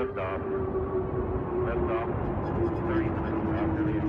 lift off. Lift off. 30 minutes after the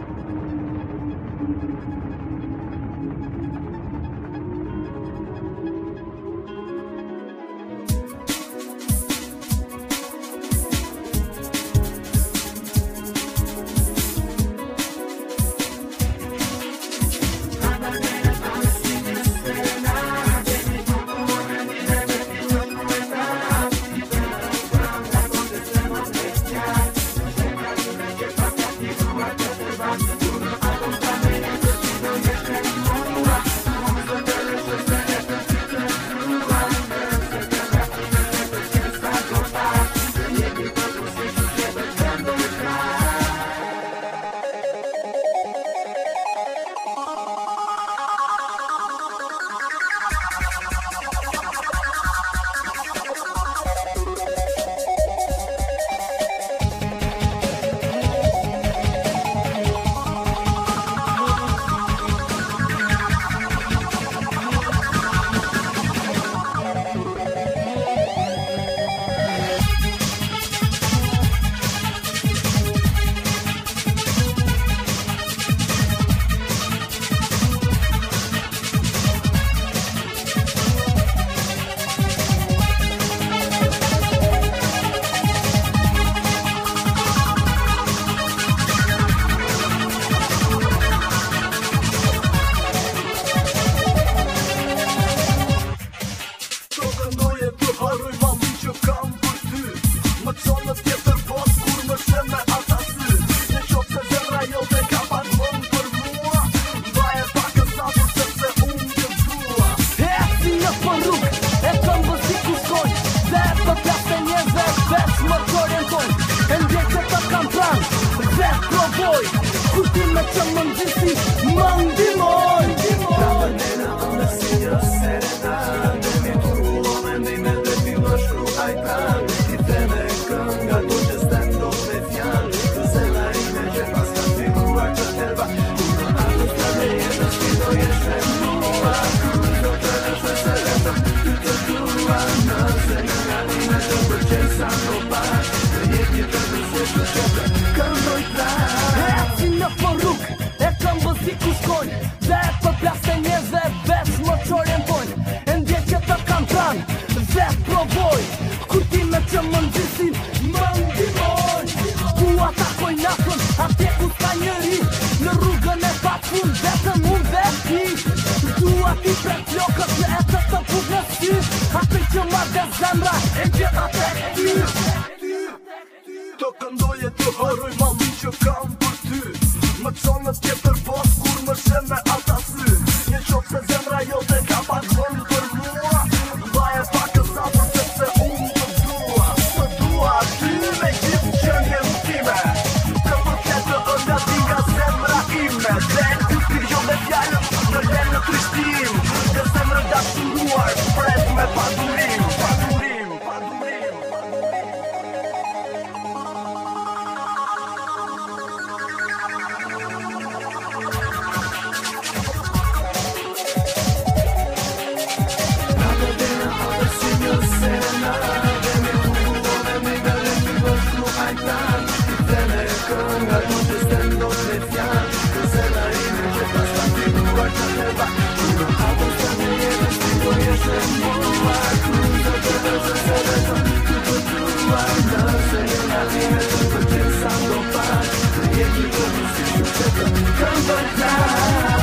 Trap легкости — это А ты тема для жанра MTATEC стиль Токандоя тюхорой малышка камбурты Мацонов кетер бос курмашена Come back now.